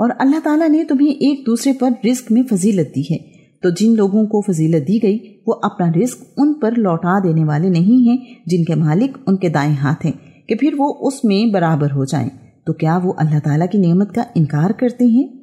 और अल्लाह ताला ने तुम्हें एक दूसरे पर रिस्क में फजीलत दी है। तो जिन लोगों को फजीलत दी गई, वो अपना रिस्क उन पर लौटा देने वाले नहीं हैं, जिनके मालिक उनके दाएँ हाथ हैं, कि फिर वो उसमें बराबर हो जाएँ। तो क्या वो अल्लाह ताला की नियमत का इनकार करते हैं?